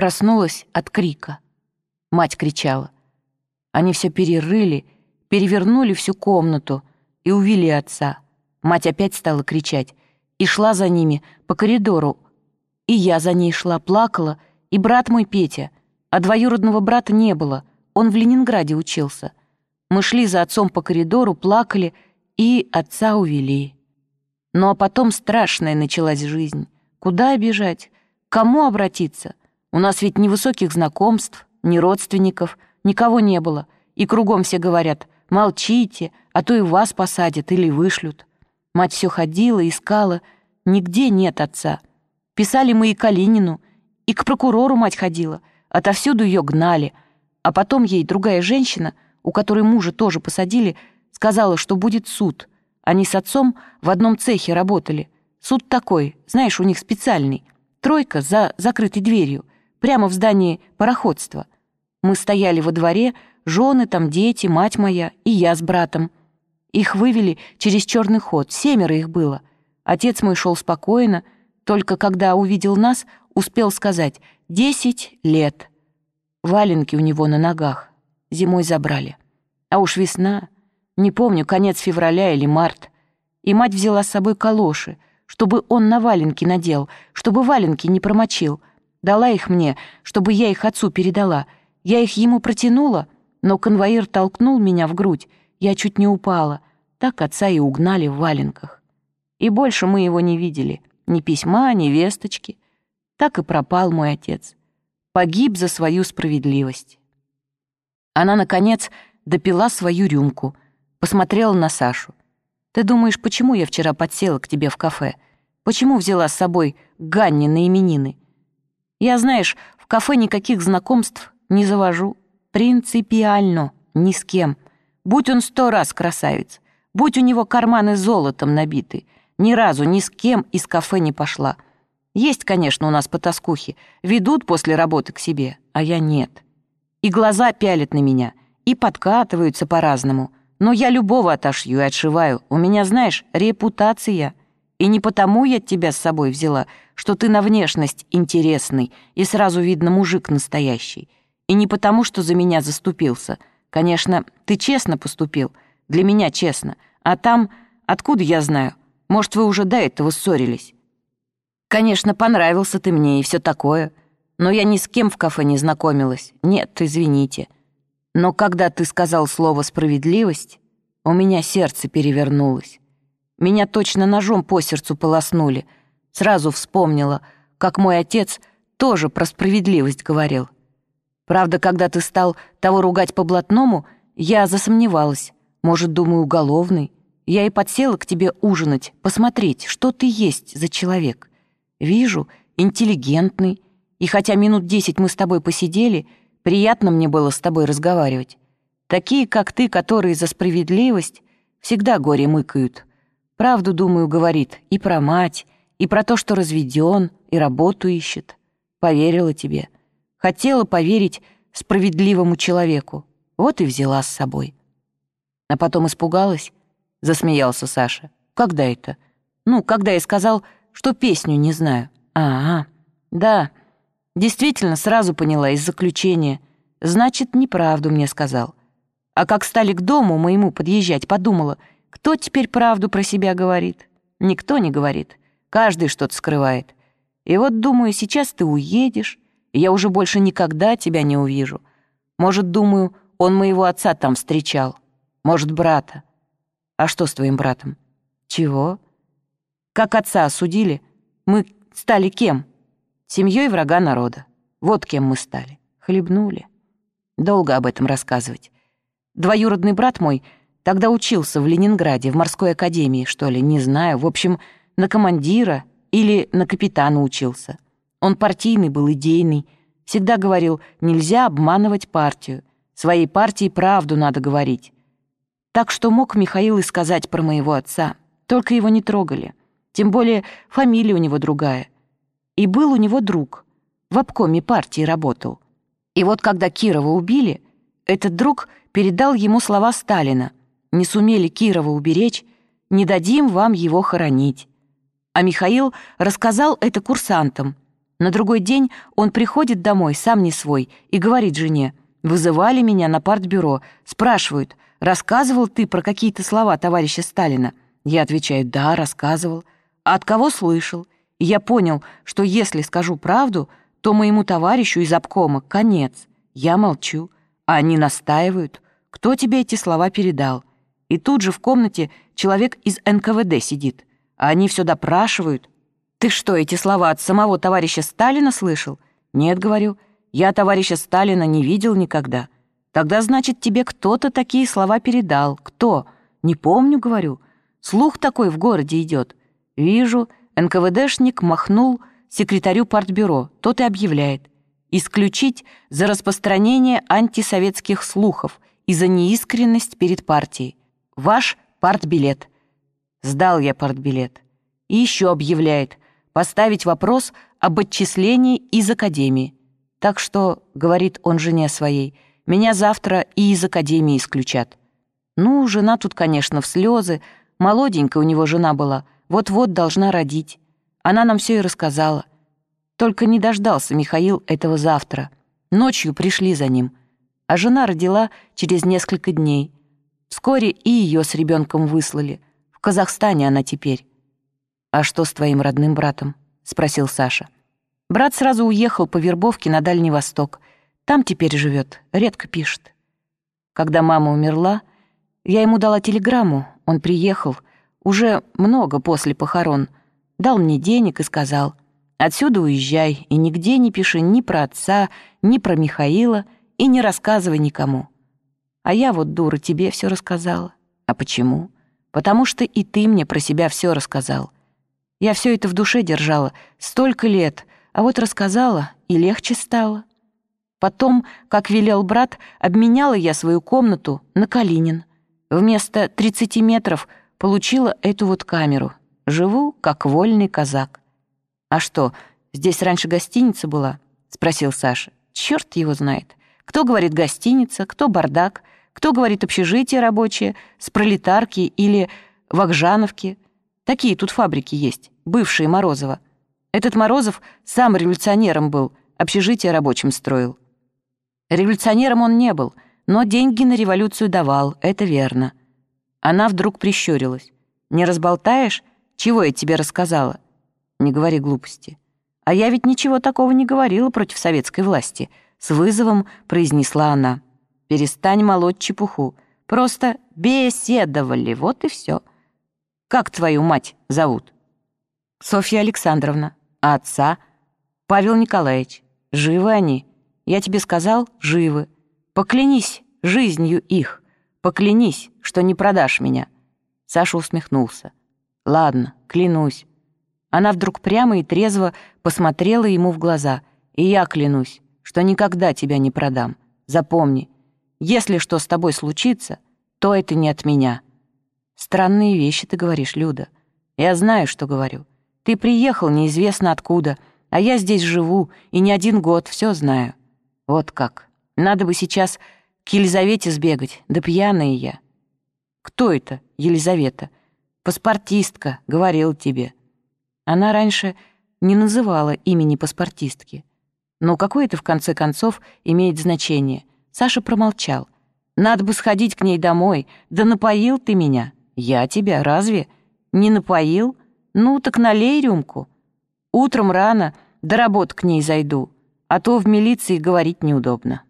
Проснулась от крика. Мать кричала. Они все перерыли, перевернули всю комнату и увели отца. Мать опять стала кричать и шла за ними по коридору. И я за ней шла, плакала, и брат мой Петя. А двоюродного брата не было, он в Ленинграде учился. Мы шли за отцом по коридору, плакали, и отца увели. Ну а потом страшная началась жизнь. Куда бежать? Кому обратиться? У нас ведь ни высоких знакомств, ни родственников, никого не было. И кругом все говорят «молчите», а то и вас посадят или вышлют. Мать все ходила, искала. Нигде нет отца. Писали мы и Калинину, и к прокурору мать ходила. Отовсюду ее гнали. А потом ей другая женщина, у которой мужа тоже посадили, сказала, что будет суд. Они с отцом в одном цехе работали. Суд такой, знаешь, у них специальный. Тройка за закрытой дверью, прямо в здании пароходства. Мы стояли во дворе, жены там, дети, мать моя и я с братом. Их вывели через черный ход, семеро их было. Отец мой шел спокойно, только когда увидел нас, успел сказать «десять лет». Валенки у него на ногах. Зимой забрали. А уж весна, не помню, конец февраля или март. И мать взяла с собой калоши, чтобы он на валенки надел, чтобы валенки не промочил. Дала их мне, чтобы я их отцу передала. Я их ему протянула, но конвоир толкнул меня в грудь, я чуть не упала. Так отца и угнали в валенках. И больше мы его не видели. Ни письма, ни весточки. Так и пропал мой отец. Погиб за свою справедливость. Она, наконец, допила свою рюмку, посмотрела на Сашу. «Ты думаешь, почему я вчера подсела к тебе в кафе? Почему взяла с собой Ганни на именины? Я, знаешь, в кафе никаких знакомств не завожу. Принципиально, ни с кем. Будь он сто раз красавец, будь у него карманы золотом набиты, ни разу ни с кем из кафе не пошла. Есть, конечно, у нас потаскухи, ведут после работы к себе, а я нет. И глаза пялят на меня, и подкатываются по-разному. Но я любого отошью и отшиваю. У меня, знаешь, репутация. И не потому я тебя с собой взяла, что ты на внешность интересный, и сразу видно мужик настоящий. И не потому, что за меня заступился — Конечно, ты честно поступил, для меня честно. А там, откуда я знаю? Может, вы уже до этого ссорились? Конечно, понравился ты мне и все такое. Но я ни с кем в кафе не знакомилась. Нет, извините. Но когда ты сказал слово «справедливость», у меня сердце перевернулось. Меня точно ножом по сердцу полоснули. Сразу вспомнила, как мой отец тоже про справедливость говорил. Правда, когда ты стал того ругать по блатному, я засомневалась. Может, думаю, уголовный. Я и подсела к тебе ужинать, посмотреть, что ты есть за человек. Вижу, интеллигентный. И хотя минут десять мы с тобой посидели, приятно мне было с тобой разговаривать. Такие, как ты, которые за справедливость, всегда горе мыкают. Правду, думаю, говорит и про мать, и про то, что разведен, и работу ищет. Поверила тебе. Хотела поверить справедливому человеку. Вот и взяла с собой. А потом испугалась, засмеялся Саша. Когда это? Ну, когда я сказал, что песню не знаю. А, -а да, действительно, сразу поняла из заключения. Значит, неправду мне сказал. А как стали к дому моему подъезжать, подумала, кто теперь правду про себя говорит? Никто не говорит. Каждый что-то скрывает. И вот, думаю, сейчас ты уедешь, я уже больше никогда тебя не увижу. Может, думаю, он моего отца там встречал. Может, брата. А что с твоим братом? Чего? Как отца осудили, мы стали кем? Семьей врага народа. Вот кем мы стали. Хлебнули. Долго об этом рассказывать. Двоюродный брат мой тогда учился в Ленинграде, в морской академии, что ли, не знаю. В общем, на командира или на капитана учился. Он партийный был, идейный. Всегда говорил, нельзя обманывать партию. Своей партии правду надо говорить. Так что мог Михаил и сказать про моего отца. Только его не трогали. Тем более фамилия у него другая. И был у него друг. В обкоме партии работал. И вот когда Кирова убили, этот друг передал ему слова Сталина. «Не сумели Кирова уберечь, не дадим вам его хоронить». А Михаил рассказал это курсантам, На другой день он приходит домой, сам не свой, и говорит жене, «Вызывали меня на партбюро, спрашивают, рассказывал ты про какие-то слова товарища Сталина?» Я отвечаю, «Да, рассказывал». «А от кого слышал?» И я понял, что если скажу правду, то моему товарищу из обкома конец. Я молчу, а они настаивают. Кто тебе эти слова передал? И тут же в комнате человек из НКВД сидит, а они все допрашивают. Ты что, эти слова от самого товарища Сталина слышал? Нет, говорю, я товарища Сталина не видел никогда. Тогда, значит, тебе кто-то такие слова передал. Кто? Не помню, говорю. Слух такой в городе идет. Вижу, НКВДшник махнул секретарю партбюро, тот и объявляет. Исключить за распространение антисоветских слухов и за неискренность перед партией. Ваш партбилет. Сдал я партбилет. И еще объявляет. Поставить вопрос об отчислении из академии. Так что, говорит он жене своей, меня завтра и из академии исключат. Ну, жена тут, конечно, в слезы. Молоденькая у него жена была, вот-вот должна родить. Она нам все и рассказала. Только не дождался Михаил этого завтра. Ночью пришли за ним. А жена родила через несколько дней. Вскоре и ее с ребенком выслали. В Казахстане она теперь. «А что с твоим родным братом?» — спросил Саша. Брат сразу уехал по вербовке на Дальний Восток. Там теперь живет, редко пишет. Когда мама умерла, я ему дала телеграмму, он приехал, уже много после похорон, дал мне денег и сказал, «Отсюда уезжай и нигде не пиши ни про отца, ни про Михаила и не рассказывай никому». А я вот, дура, тебе все рассказала. А почему? Потому что и ты мне про себя все рассказал. Я все это в душе держала столько лет, а вот рассказала, и легче стало. Потом, как велел брат, обменяла я свою комнату на Калинин. Вместо 30 метров получила эту вот камеру. Живу, как вольный казак. «А что, здесь раньше гостиница была?» — спросил Саша. «Чёрт его знает. Кто говорит гостиница, кто бардак, кто говорит общежитие рабочее, с пролетарки или вокжановки. Такие тут фабрики есть, бывшие Морозова. Этот Морозов сам революционером был, общежитие рабочим строил. Революционером он не был, но деньги на революцию давал, это верно. Она вдруг прищурилась. «Не разболтаешь? Чего я тебе рассказала?» «Не говори глупости». «А я ведь ничего такого не говорила против советской власти», — с вызовом произнесла она. «Перестань молоть чепуху. Просто беседовали, вот и все. Как твою мать зовут?» «Софья Александровна». А отца? Павел Николаевич. Живы они? Я тебе сказал, живы. Поклянись жизнью их. Поклянись, что не продашь меня. Саша усмехнулся. Ладно, клянусь. Она вдруг прямо и трезво посмотрела ему в глаза. И я клянусь, что никогда тебя не продам. Запомни, если что с тобой случится, то это не от меня. Странные вещи ты говоришь, Люда. Я знаю, что говорю. Ты приехал неизвестно откуда, а я здесь живу и не один год, все знаю. Вот как. Надо бы сейчас к Елизавете сбегать, да пьяная я. Кто это, Елизавета? Паспортистка, говорил тебе. Она раньше не называла имени паспортистки. Но какое это, в конце концов, имеет значение? Саша промолчал. Надо бы сходить к ней домой. Да напоил ты меня. Я тебя, разве? Не напоил? «Ну, так налей рюмку. Утром рано, до работы к ней зайду, а то в милиции говорить неудобно».